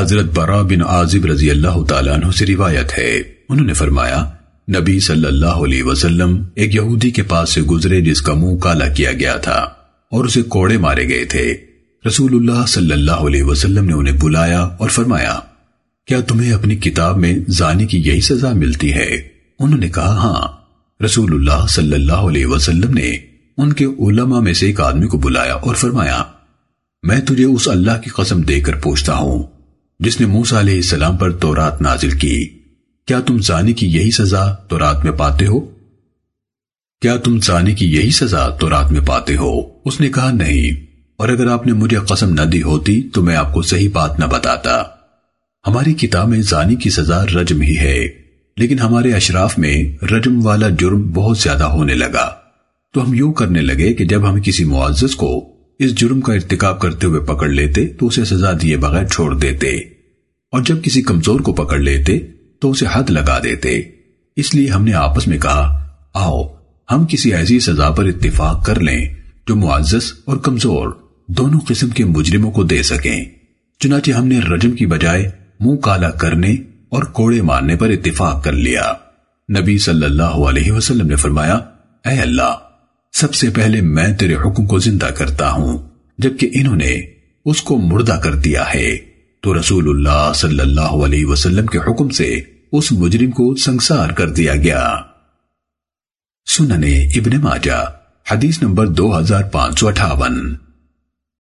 حضرت برا بن عازب رضی اللہ تعالیٰ عنہ سے روایت ہے۔ انہوں نے فرمایا، نبی صلی اللہ علیہ وسلم ایک یہودی کے پاس سے گزرے جس کا منہ کالا کیا گیا تھا اور اسے کوڑے مارے گئے تھے۔ رسول اللہ صلی اللہ علیہ وسلم نے انہیں بلایا اور فرمایا، کیا تمہیں اپنی کتاب میں زانی کی یہی سزا ملتی ہے؟ انہوں نے کہا ہاں۔ رسول اللہ صلی اللہ علیہ وسلم نے ان کے علماء میں سے ایک آدمی کو بلایا اور فرمایا، میں تجھے اس اللہ کی قسم دے کر پوچھتا ہوں۔ جس نے موسیٰ علیہ السلام پر تورات نازل کی۔ کیا تم زانی کی یہی سزا تورات میں پاتے ہو؟ کیا تم زانی کی یہی سزا تورات میں پاتے ہو؟ اس نے کہا، نہیں۔ اور اگر آپ نے مجھے قسم نہ دی ہوتی تو میں آپ کو صحیح بات نہ بتاتا۔ ہماری کتاب میں زانی کی سزا رجم ہی ہے، لیکن ہمارے اشراف میں رجم والا جرم بہت زیادہ ہونے لگا۔ تو ہم یوں کرنے لگے کہ جب ہم کسی معزز کو اس جرم کا ارتکاب کرتے ہوئے پکڑ لیتے تو اسے سزا دیے بغیر چھوڑ دیتے۔ اور جب کسی کمزور کو پکڑ لیتے تو اسے حد لگا دیتے۔ اس لیے ہم نے آپس میں کہا، آؤ، ہم کسی ایسی سزا پر اتفاق کر لیں جو معزز اور کمزور دونوں قسم کے مجرموں کو دے سکیں۔ چنانچہ ہم نے رجم کی بجائے منہ کالا کرنے اور کوڑے مارنے پر اتفاق کر لیا۔ نبی صلی اللہ علیہ وسلم نے فرمایا، اے اللہ سب سے پہلے میں تیرے حکم کو زندہ کرتا ہوں، جبکہ انہوں نے اس کو مردہ کر دیا ہے۔ تو رسول اللہ صلی اللہ علیہ وسلم کے حکم سے اس مجرم کو سنسار کر دیا گیا۔ سننے ابن ماجہ، حدیث نمبر دو ہزار پانچ سو اٹھاون۔